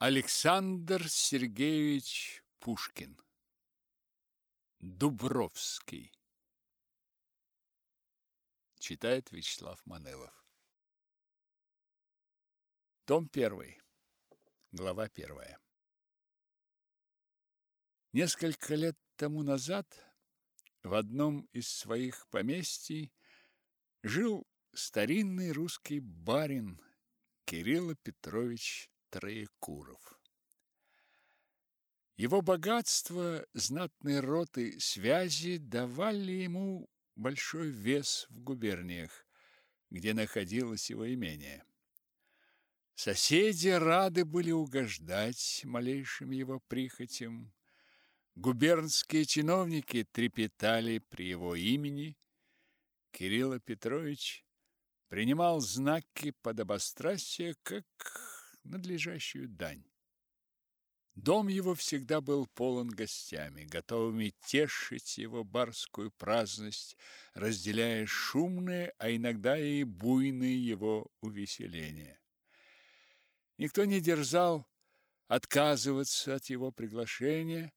Александр Сергеевич Пушкин Дубровский Читает Вячеслав Манелов Том 1. Глава 1. Несколько лет тому назад в одном из своих поместий жил старинный русский барин Кирилл Петрович Троекуров. Его богатство, знатные роты, связи давали ему большой вес в губерниях, где находилось его имение. Соседи рады были угождать малейшим его прихотям. Губернские чиновники трепетали при его имени. Кирилл Петрович принимал знаки подобострастия как надлежащую дань. Дом его всегда был полон гостями, готовыми тешить его барскую праздность, разделяя шумные, а иногда и буйные его увеселения. Никто не дерзал отказываться от его приглашения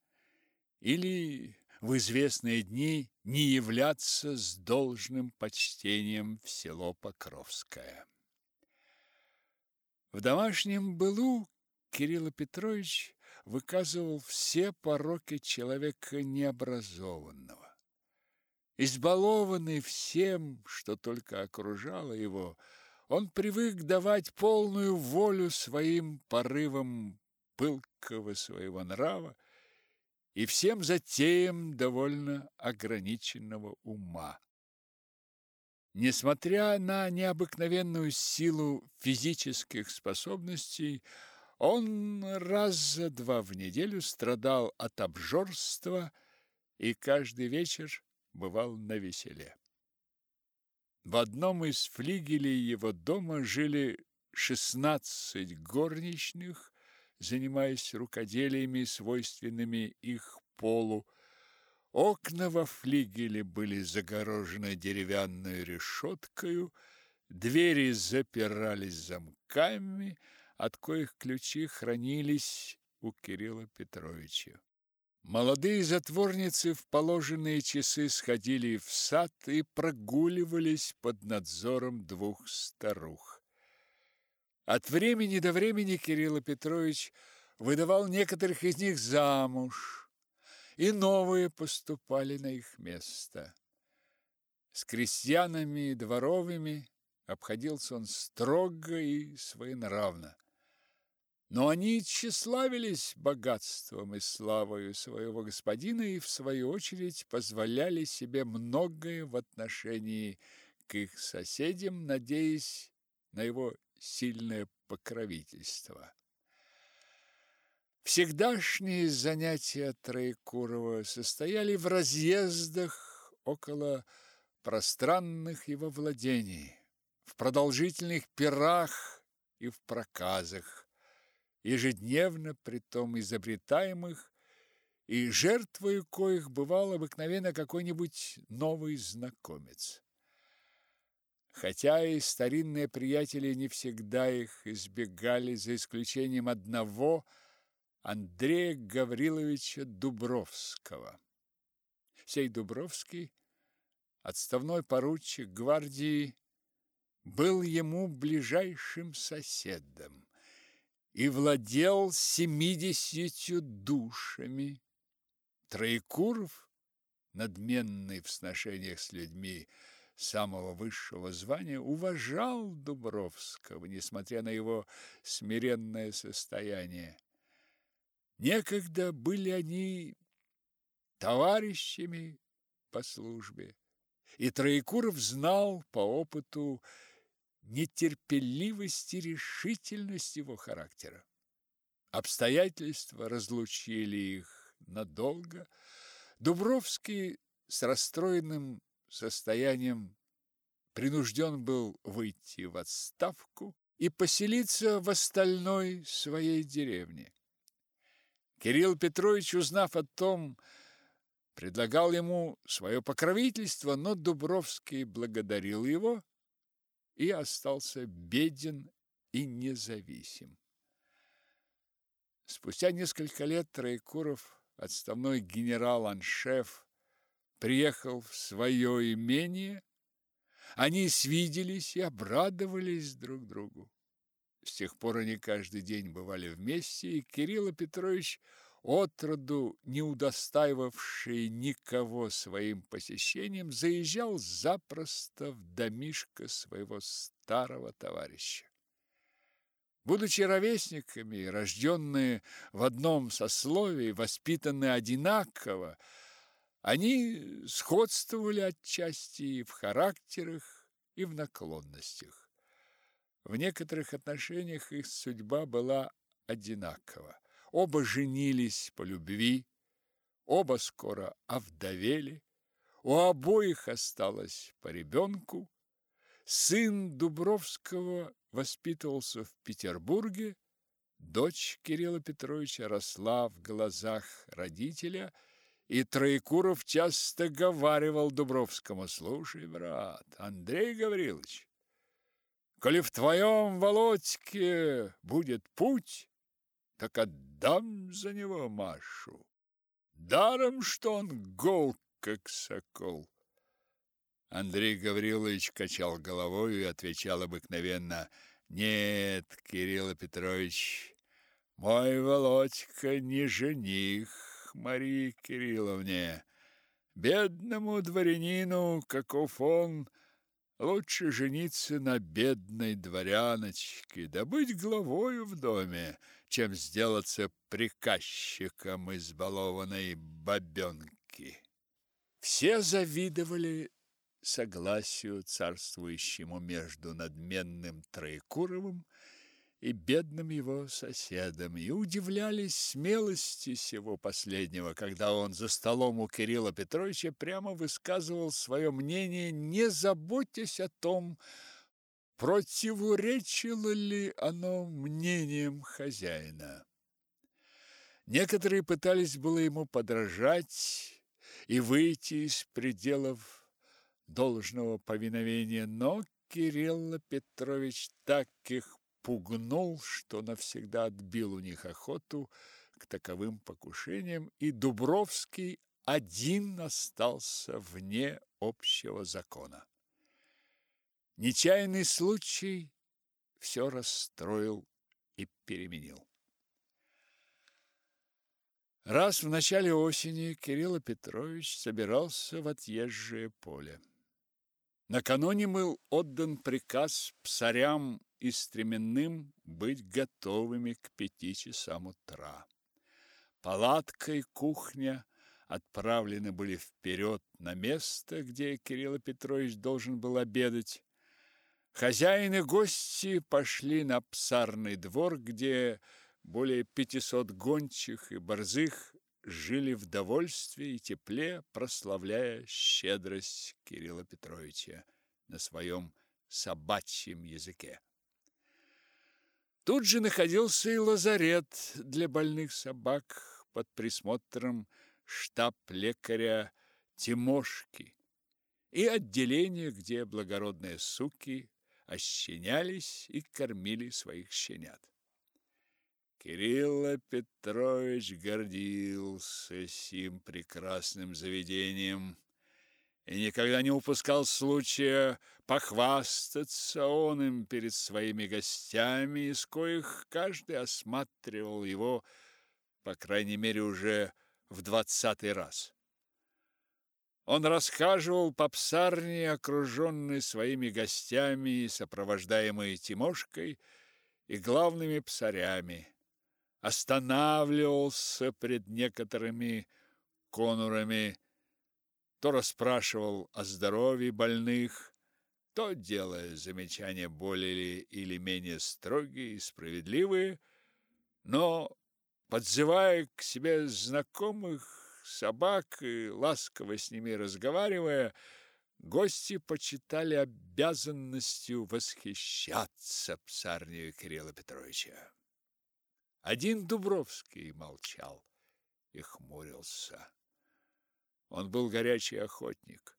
или в известные дни не являться с должным почтением в село Покровское. В домашнем былу Кирилл Петрович выказывал все пороки человека необразованного. Избалованный всем, что только окружало его, он привык давать полную волю своим порывам пылкого своего нрава и всем затеям довольно ограниченного ума. Несмотря на необыкновенную силу физических способностей, он раз за два в неделю страдал от обжорства и каждый вечер бывал на веселе. В одном из флигелей его дома жили шестнадцать горничных, занимаясь рукоделиями, свойственными их полу, Окна во флигеле были загорожены деревянной решеткою, двери запирались замками, от коих ключи хранились у Кирилла Петровича. Молодые затворницы в положенные часы сходили в сад и прогуливались под надзором двух старух. От времени до времени Кирилл Петрович выдавал некоторых из них замуж, и новые поступали на их место. С крестьянами и дворовыми обходился он строго и своенравно. Но они тщеславились богатством и славою своего господина и, в свою очередь, позволяли себе многое в отношении к их соседям, надеясь на его сильное покровительство. Всегдашние занятия Троекурова состояли в разъездах около пространных его владений, в продолжительных пирах и в проказах, ежедневно притом изобретаемых, и жертвой коих бывал обыкновенно какой-нибудь новый знакомец. Хотя и старинные приятели не всегда их избегали, за исключением одного – Андрея Гавриловича Дубровского. Сей Дубровский, отставной поручик гвардии, был ему ближайшим соседом и владел семидесятью душами. Троекуров, надменный в сношениях с людьми самого высшего звания, уважал Дубровского, несмотря на его смиренное состояние. Некогда были они товарищами по службе, и Троекуров знал по опыту нетерпеливость и решительность его характера. Обстоятельства разлучили их надолго. Дубровский с расстроенным состоянием принужден был выйти в отставку и поселиться в остальной своей деревне. Кирилл Петрович, узнав о том, предлагал ему свое покровительство, но Дубровский благодарил его и остался беден и независим. Спустя несколько лет Троекуров, отставной генерал-аншеф, приехал в свое имение. Они свиделись и обрадовались друг другу. С тех пор они каждый день бывали вместе, и Кирилл Петрович, отроду не удостаивавший никого своим посещением, заезжал запросто в домишко своего старого товарища. Будучи ровесниками, рожденные в одном сословии, воспитанные одинаково, они сходствовали отчасти и в характерах, и в наклонностях. В некоторых отношениях их судьба была одинакова. Оба женились по любви, оба скоро овдовели, у обоих осталось по ребенку. Сын Дубровского воспитывался в Петербурге, дочь Кирилла Петровича росла в глазах родителя, и Троекуров часто говаривал Дубровскому, «Слушай, брат, Андрей Гаврилович, коли в твоем Володьке будет путь, так отдам за него Машу. Даром, что он гол, как сокол». Андрей Гаврилович качал головой и отвечал обыкновенно «Нет, Кирилл Петрович, мой Володька не жених Марии Кирилловне. Бедному дворянину, каков он, лучше жениться на бедной дворяночке, да быть главою в доме, чем сделаться приказчиком избалованной бабенки». Все завидовали согласию царствующему между надменным Троекуровым и бедным его соседом, и удивлялись смелости сего последнего, когда он за столом у Кирилла Петровича прямо высказывал свое мнение, не заботясь о том, противоречило ли оно мнениям хозяина. Некоторые пытались было ему подражать и выйти из пределов должного повиновения, но Кирилл Петрович так их пугнул, что навсегда отбил у них охоту к таковым покушениям, и Дубровский один остался вне общего закона. Нечаянный случай все расстроил и переменил. Раз в начале осени Кирилл Петрович собирался в отъезжее поле. Накануне был отдан приказ псарям и стременным быть готовыми к пяти часам утра. Палатка и кухня отправлены были вперед на место, где Кирилл Петрович должен был обедать. Хозяин и гости пошли на псарный двор, где более пятисот гончих и борзых жили в довольстве и тепле, прославляя щедрость Кирилла Петровича на своем собачьем языке. Тут же находился и лазарет для больных собак под присмотром штаб-лекаря Тимошки и отделение, где благородные суки ощенялись и кормили своих щенят. Кирилл Петрович гордился сим прекрасным заведением и никогда не упускал случая похвастаться он им перед своими гостями, из коих каждый осматривал его, по крайней мере, уже в двадцатый раз. Он расхаживал по псарне, окруженный своими гостями, сопровождаемый Тимошкой и главными псарями останавливался пред некоторыми конурами, то расспрашивал о здоровье больных, то, делая замечания более или менее строгие и справедливые, но, подзывая к себе знакомых собак и ласково с ними разговаривая, гости почитали обязанностью восхищаться псарнею Кирилла Петровича. Один Дубровский молчал и хмурился. Он был горячий охотник.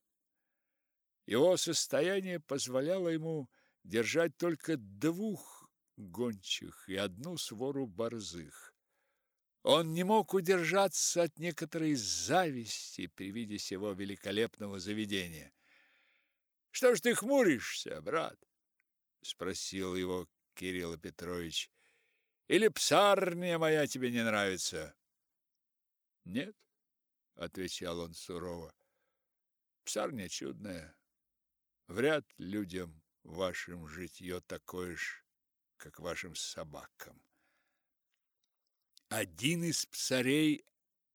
Его состояние позволяло ему держать только двух гончих и одну свору борзых. Он не мог удержаться от некоторой зависти при виде сего великолепного заведения. Что ж ты хмуришься, брат? спросил его Кирилл Петрович. Или псарня моя тебе не нравится? Нет, отвечал он сурово. Псарня чудная. Вряд людям вашим житье такое ж, как вашим собакам. Один из псарей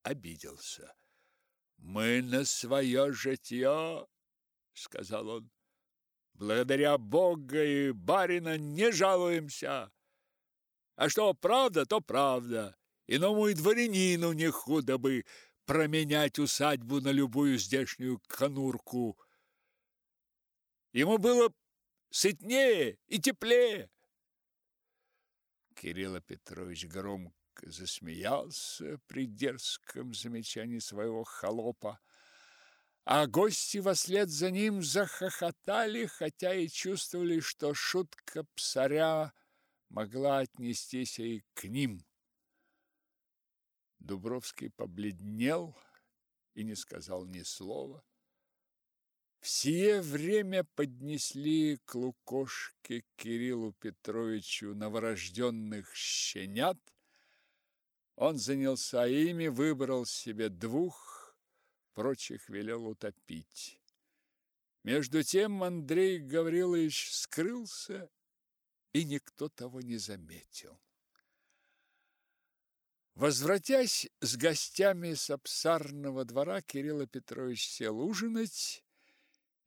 обиделся. Мы на свое житье, сказал он, благодаря Бога и барина не жалуемся. А что правда, то правда. Иному и дворянину не худо бы променять усадьбу на любую здешнюю конурку. Ему было сытнее и теплее. Кирилл Петрович громко засмеялся при дерзком замечании своего холопа, а гости вслед за ним захохотали, хотя и чувствовали, что шутка псаря могла отнестись и к ним. Дубровский побледнел и не сказал ни слова. Все время поднесли к лукошке Кириллу Петровичу новорожденных щенят. Он занялся ими, выбрал себе двух, прочих велел утопить. Между тем Андрей Гаврилович скрылся, и никто того не заметил. Возвратясь с гостями с обсарного двора, Кирилл Петрович сел ужинать,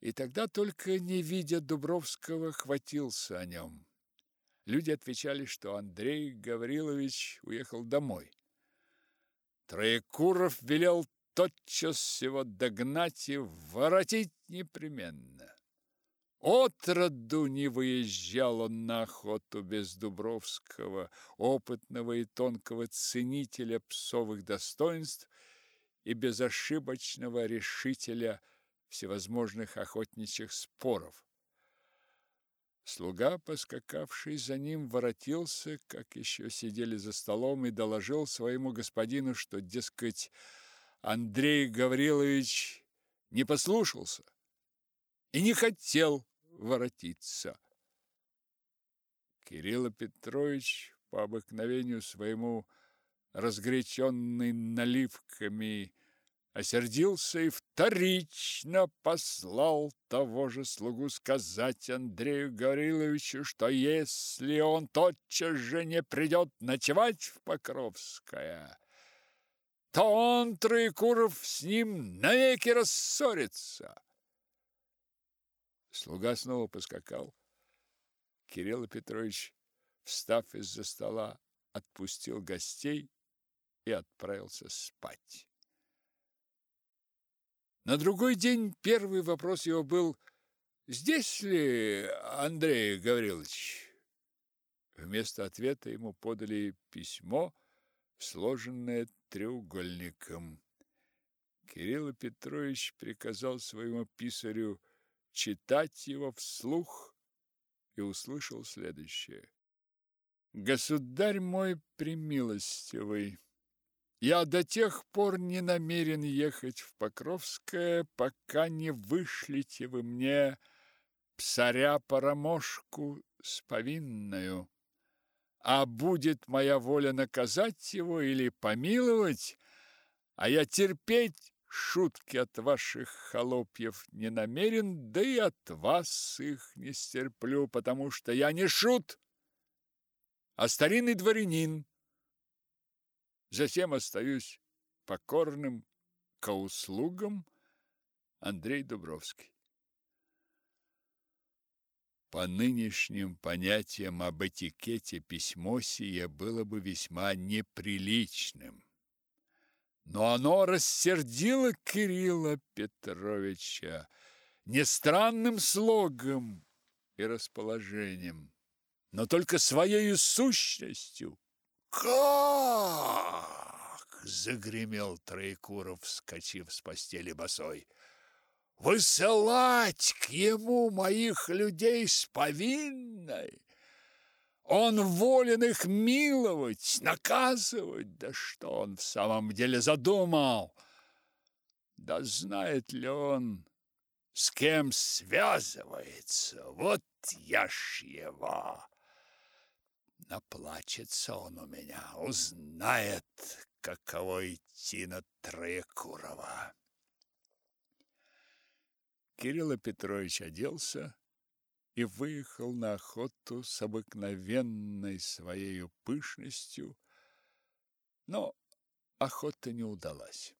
и тогда только, не видя Дубровского, хватился о нем. Люди отвечали, что Андрей Гаврилович уехал домой. Троекуров велел тотчас его догнать и воротить непременно. Отроду не выезжал он на охоту без Дубровского, опытного и тонкого ценителя псовых достоинств и безошибочного решителя всевозможных охотничьих споров. Слуга, поскакавший за ним, воротился, как еще сидели за столом, и доложил своему господину, что, дескать, Андрей Гаврилович не послушался и не хотел воротиться. Кирилл Петрович по обыкновению своему разгоряченный наливками осердился и вторично послал того же слугу сказать Андрею Гавриловичу, что если он тотчас же не придет ночевать в Покровское, то он, Троекуров, с ним навеки рассорится. Слуга снова поскакал. Кирилл Петрович, встав из-за стола, отпустил гостей и отправился спать. На другой день первый вопрос его был «Здесь ли Андрей Гаврилович?» Вместо ответа ему подали письмо, сложенное треугольником. Кирилл Петрович приказал своему писарю читать его вслух и услышал следующее. «Государь мой премилостивый, я до тех пор не намерен ехать в Покровское, пока не вышлите вы мне псаря-парамошку с повинною. А будет моя воля наказать его или помиловать, а я терпеть шутки от ваших холопьев не намерен, да и от вас их не стерплю, потому что я не шут, а старинный дворянин. Затем остаюсь покорным к услугам Андрей Дубровский. По нынешним понятиям об этикете письмо сие было бы весьма неприличным но оно рассердило Кирилла Петровича не странным слогом и расположением, но только своей сущностью. «Как?» — загремел Троекуров, вскочив с постели босой. «Высылать к ему моих людей с повинной? Он волен их миловать, наказывать. Да что он в самом деле задумал? Да знает ли он, с кем связывается? Вот я ж его. Наплачется он у меня, узнает, каково идти на Троекурова. Кирилл Петрович оделся и выехал на охоту с обыкновенной своей пышностью, но охота не удалась.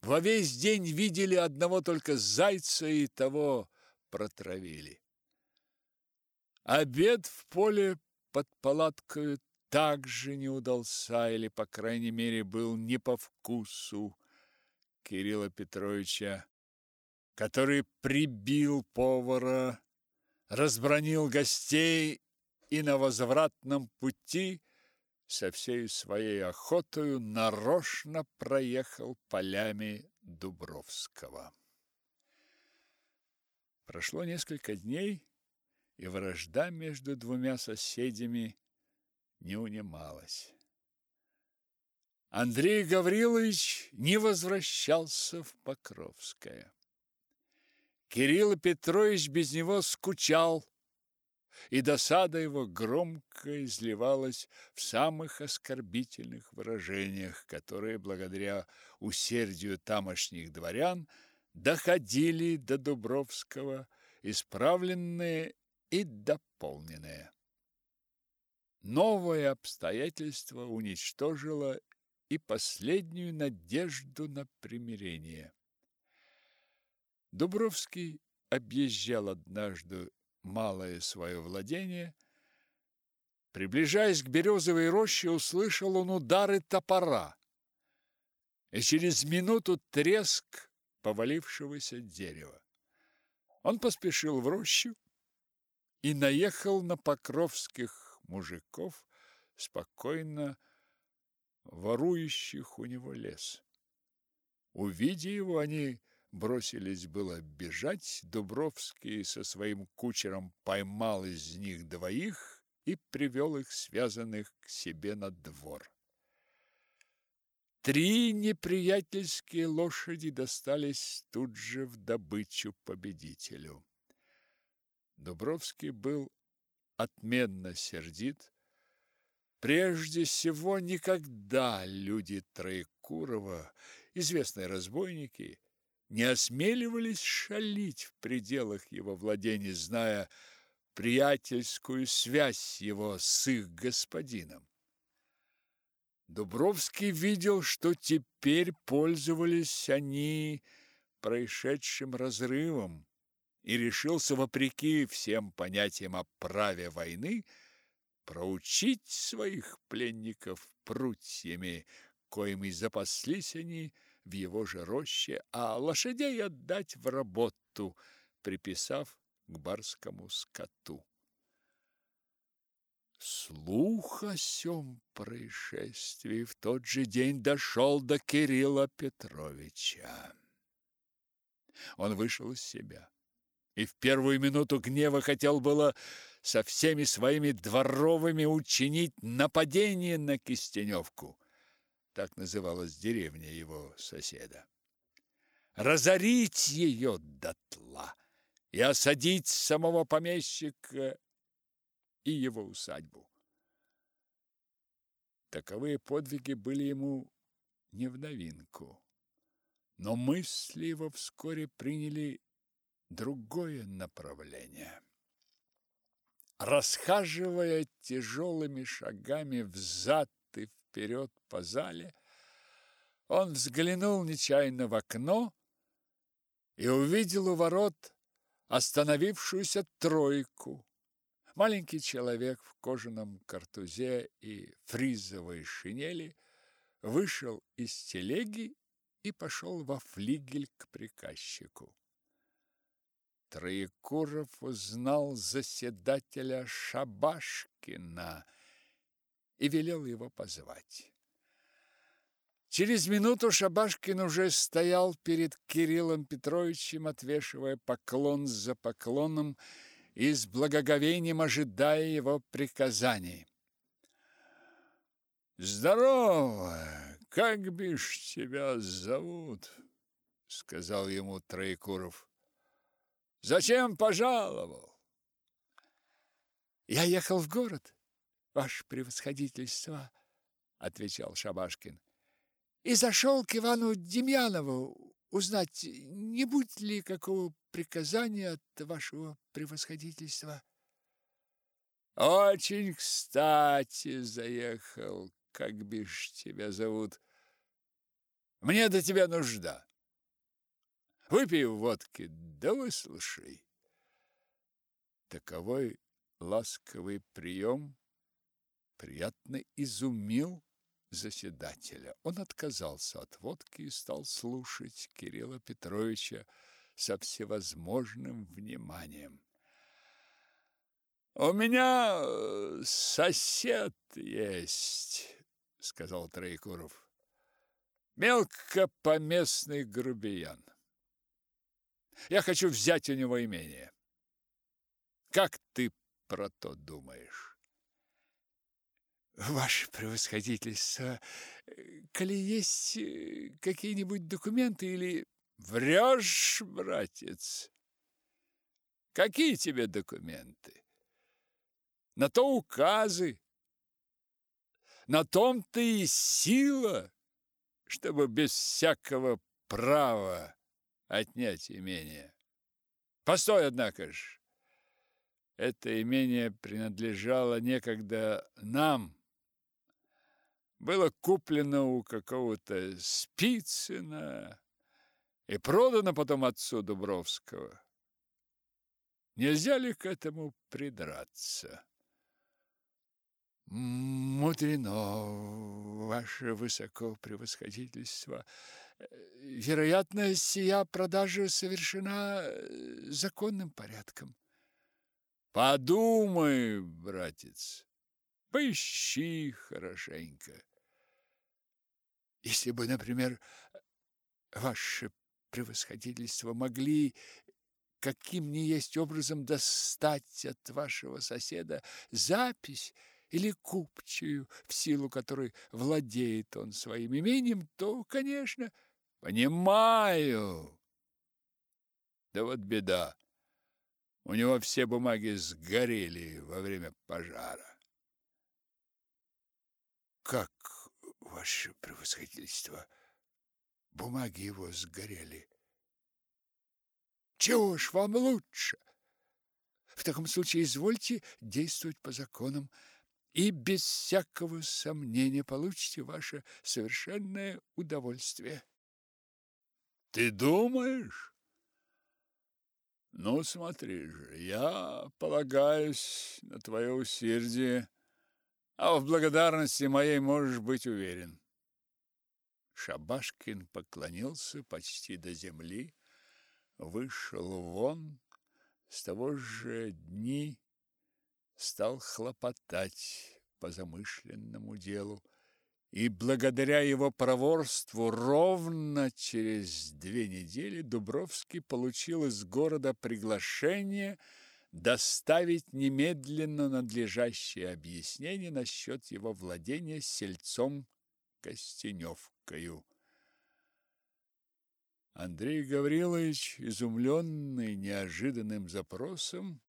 Во весь день видели одного только зайца и того протравили. Обед в поле под палаткою также не удался, или, по крайней мере, был не по вкусу Кирилла Петровича, который прибил повара разбронил гостей и на возвратном пути со всей своей охотою нарочно проехал полями Дубровского. Прошло несколько дней, и вражда между двумя соседями не унималась. Андрей Гаврилович не возвращался в Покровское. Кирилл Петрович без него скучал, и досада его громко изливалась в самых оскорбительных выражениях, которые, благодаря усердию тамошних дворян, доходили до Дубровского, исправленные и дополненные. Новое обстоятельство уничтожило и последнюю надежду на примирение. Дубровский объезжал однажды малое свое владение. Приближаясь к березовой роще, услышал он удары топора. И через минуту треск повалившегося дерева. Он поспешил в рощу и наехал на покровских мужиков, спокойно ворующих у него лес. Увидя его, они бросились было бежать, Дубровский со своим кучером поймал из них двоих и привел их связанных к себе на двор. Три неприятельские лошади достались тут же в добычу победителю. Дубровский был отменно сердит. Прежде всего, никогда люди Троекурова, известные разбойники, не осмеливались шалить в пределах его владений, зная приятельскую связь его с их господином. Дубровский видел, что теперь пользовались они происшедшим разрывом и решился, вопреки всем понятиям о праве войны, проучить своих пленников прутьями, коими запаслись они в его же роще, а лошадей отдать в работу, приписав к барскому скоту. Слух о сём происшествии в тот же день дошел до Кирилла Петровича. Он вышел из себя и в первую минуту гнева хотел было со всеми своими дворовыми учинить нападение на Кистеневку так называлась деревня его соседа. Разорить ее дотла и осадить самого помещика и его усадьбу. Таковые подвиги были ему не в новинку, но мысли его вскоре приняли другое направление. Расхаживая тяжелыми шагами взад вперед по зале, он взглянул нечаянно в окно и увидел у ворот остановившуюся тройку. Маленький человек в кожаном картузе и фризовой шинели вышел из телеги и пошел во флигель к приказчику. Троекуров узнал заседателя Шабашкина и велел его позвать. Через минуту Шабашкин уже стоял перед Кириллом Петровичем, отвешивая поклон за поклоном и с благоговением ожидая его приказаний. «Здорово! Как бишь тебя зовут?» — сказал ему Троекуров. «Зачем пожаловал?» «Я ехал в город, ваше превосходительство», — отвечал Шабашкин, «и зашел к Ивану Демьянову узнать, не будет ли какого приказания от вашего превосходительства». «Очень кстати заехал, как бишь тебя зовут. Мне до тебя нужда. Выпей водки, да выслушай». Таковой ласковый прием приятно изумил заседателя. Он отказался от водки и стал слушать Кирилла Петровича со всевозможным вниманием. «У меня э, сосед есть», — сказал Троекуров. «Мелкопоместный грубиян. Я хочу взять у него имение. Как ты про то думаешь? Ваше превосходительство, коли есть э, какие-нибудь документы или... Врешь, братец? Какие тебе документы? На то указы. На том-то и сила, чтобы без всякого права отнять имение. Постой, однако ж. Это имение принадлежало некогда нам. Было куплено у какого-то Спицына и продано потом отцу Дубровского. Нельзя ли к этому придраться? Мудрено, ваше высокопревосходительство. Вероятно, сия продажа совершена законным порядком. Подумай, братец, поищи хорошенько. Если бы, например, ваше превосходительство могли каким ни есть образом достать от вашего соседа запись или купчую, в силу которой владеет он своим имением, то, конечно, понимаю. Да вот беда. У него все бумаги сгорели во время пожара. Как, ваше превосходительство, бумаги его сгорели? Чего ж вам лучше? В таком случае извольте действовать по законам, и без всякого сомнения получите ваше совершенное удовольствие. Ты думаешь? Ну, смотри же, я полагаюсь на твое усердие, а в благодарности моей можешь быть уверен. Шабашкин поклонился почти до земли, вышел вон, с того же дни стал хлопотать по замышленному делу и благодаря его проворству ровно через две недели Дубровский получил из города приглашение доставить немедленно надлежащее объяснение насчет его владения сельцом Костеневкою. Андрей Гаврилович, изумленный неожиданным запросом,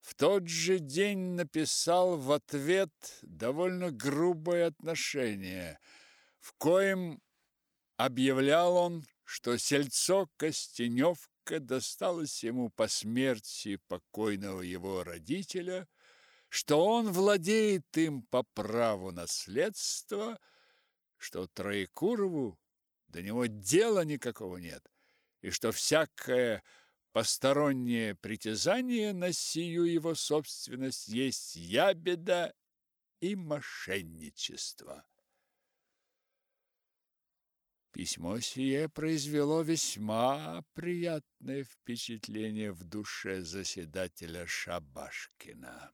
в тот же день написал в ответ довольно грубое отношение, в коем объявлял он, что сельцо Костеневка досталось ему по смерти покойного его родителя, что он владеет им по праву наследства, что Троекурову до него дела никакого нет, и что всякое постороннее притязание на сию его собственность есть ябеда и мошенничество. Письмо сие произвело весьма приятное впечатление в душе заседателя Шабашкина.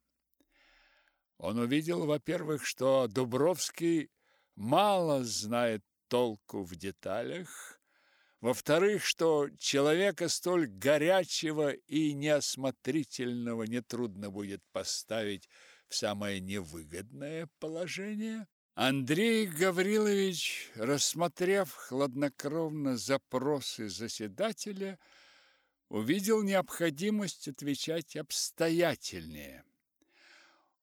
Он увидел, во-первых, что Дубровский мало знает толку в деталях, Во-вторых, что человека столь горячего и неосмотрительного нетрудно будет поставить в самое невыгодное положение. Андрей Гаврилович, рассмотрев хладнокровно запросы заседателя, увидел необходимость отвечать обстоятельнее.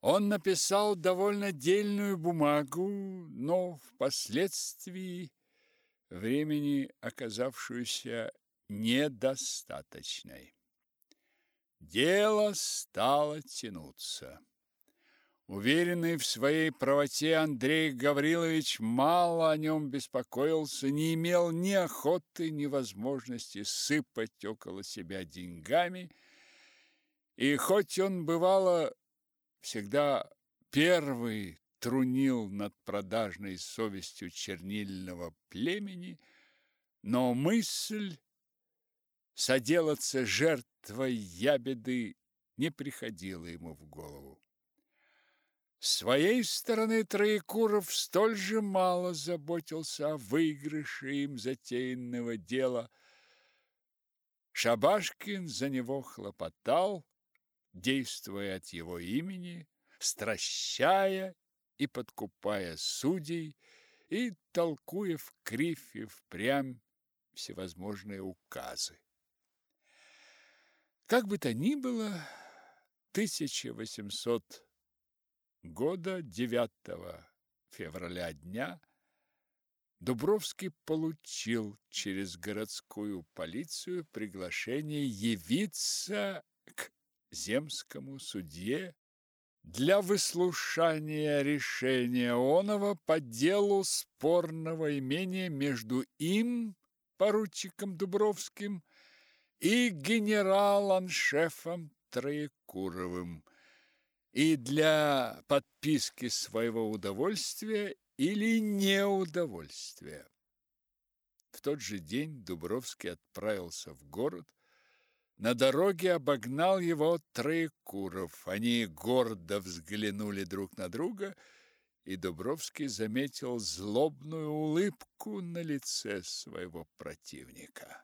Он написал довольно дельную бумагу, но впоследствии времени оказавшуюся недостаточной. Дело стало тянуться. Уверенный в своей правоте Андрей Гаврилович мало о нем беспокоился, не имел ни охоты, ни возможности сыпать около себя деньгами, и хоть он бывало всегда первый трунил над продажной совестью чернильного племени, но мысль соделаться жертвой ябеды не приходила ему в голову. С своей стороны Троекуров столь же мало заботился о выигрыше им затеянного дела. Шабашкин за него хлопотал, действуя от его имени, стращая и подкупая судей, и толкуя в кривь и впрямь всевозможные указы. Как бы то ни было, 1800 года 9 февраля дня Дубровский получил через городскую полицию приглашение явиться к земскому судье для выслушания решения оного по делу спорного имения между им, поручиком Дубровским, и генерал-аншефом Троекуровым, и для подписки своего удовольствия или неудовольствия. В тот же день Дубровский отправился в город, на дороге обогнал его Троекуров. Они гордо взглянули друг на друга, и Дубровский заметил злобную улыбку на лице своего противника.